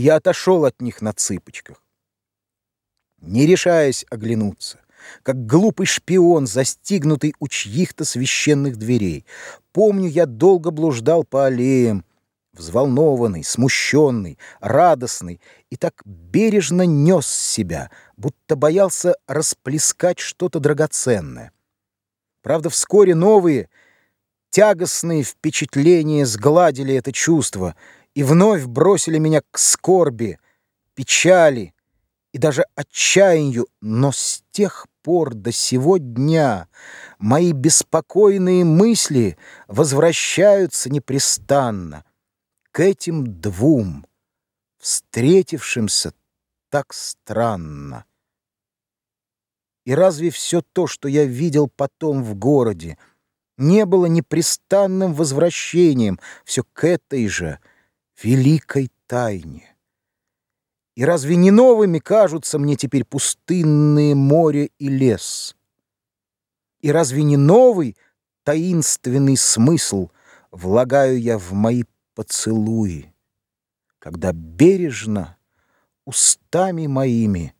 я отошел от них на цыпочках. Не решаясь оглянуться, как глупый шпион, застигнутый у чьих-то священных дверей. Помню, я долго блуждал по аллеям, взволнованный, смущенный, радостный, и так бережно нес себя, будто боялся расплескать что-то драгоценное. Правда, вскоре новые, тягостные впечатления сгладили это чувство и вновь бросили меня к скорби, печали и даже отчаянию, но с тех пор до сего дня мои беспокойные мысли возвращаются непрестанно к этим двум, встретившимся так странно. И разве все то, что я видел потом в городе, не было непрестанным возвращением все к этой же великой тайне? И разве не новыми кажутся мне теперь пустынные море и лес? И разве не новый таинственный смысл влагаю я в мои поцелуи, когда бережно устами моими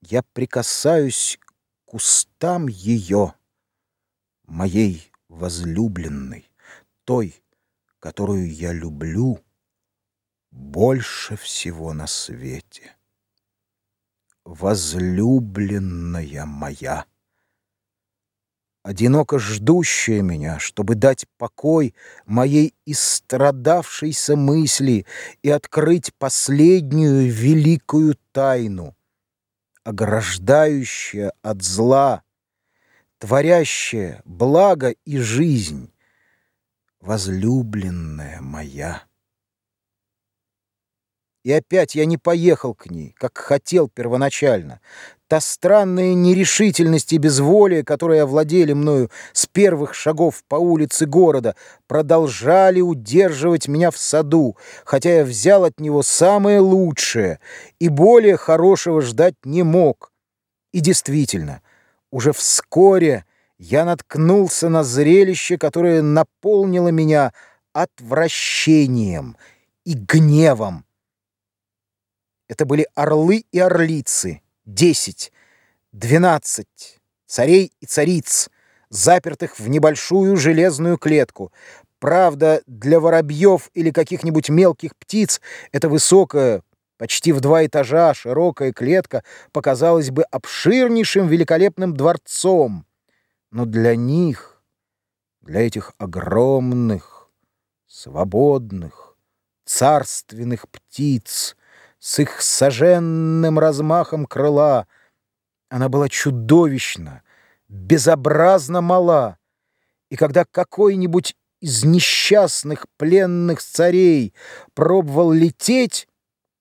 я прикасаюсь к устам ее, моей возлюбленной, той, которую я люблю больше всего на свете. Возлюбленная моя одиноко ждущая меня, чтобы дать покой моей истрадавшейся мысли и открыть последнюю великую тайну, ограждающая от зла, творящая благо и жизнь, возлюбленная моя. И опять я не поехал к ней, как хотел первоначально. Та странная нерешительность и безволие, которые овладели мною с первых шагов по улице города, продолжали удерживать меня в саду, хотя я взял от него самое лучшее и более хорошего ждать не мог. И действительно, уже вскоре я наткнулся на зрелище, которое наполнило меня отвращением и гневом. Это были орлы и орлицы, десять, двенадцать царей и цариц, запертых в небольшую железную клетку. Правда, для воробьев или каких-нибудь мелких птиц эта высокая, почти в два этажа широкая клетка показалась бы обширнейшим великолепным дворцом. Но для них, для этих огромных, свободных, царственных птиц, с их соженным размахом крыла. Она была чудовищна, безобразно мала. И когда какой-нибудь из несчастных пленных царей пробовал лететь,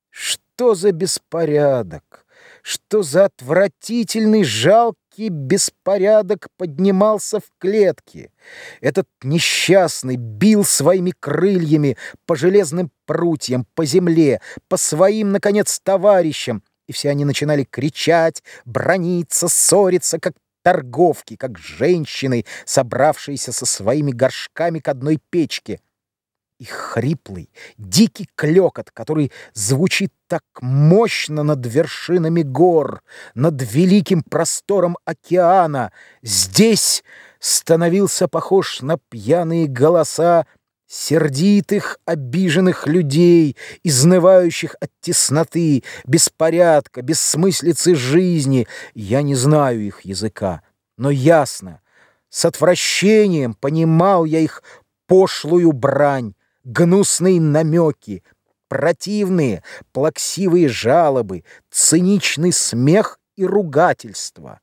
что за беспорядок, что за отвратительный жалкий Жуткий беспорядок поднимался в клетке. Этот несчастный бил своими крыльями по железным прутьям, по земле, по своим, наконец, товарищам, и все они начинали кричать, брониться, ссориться, как торговки, как женщины, собравшиеся со своими горшками к одной печке и хриплый, дикий клёкот, который звучит так мощно над вершинами гор, над великим простором океана, здесь становился похож на пьяные голоса сердитых, обиженных людей, изнывающих от тесноты, беспорядка, бессмыслицы жизни. Я не знаю их языка, но ясно, с отвращением понимал я их пошлую брань, гнусные намеки, противные, плаксивые жалобы, циничный смех и ругательство.